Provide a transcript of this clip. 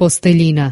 Postelina.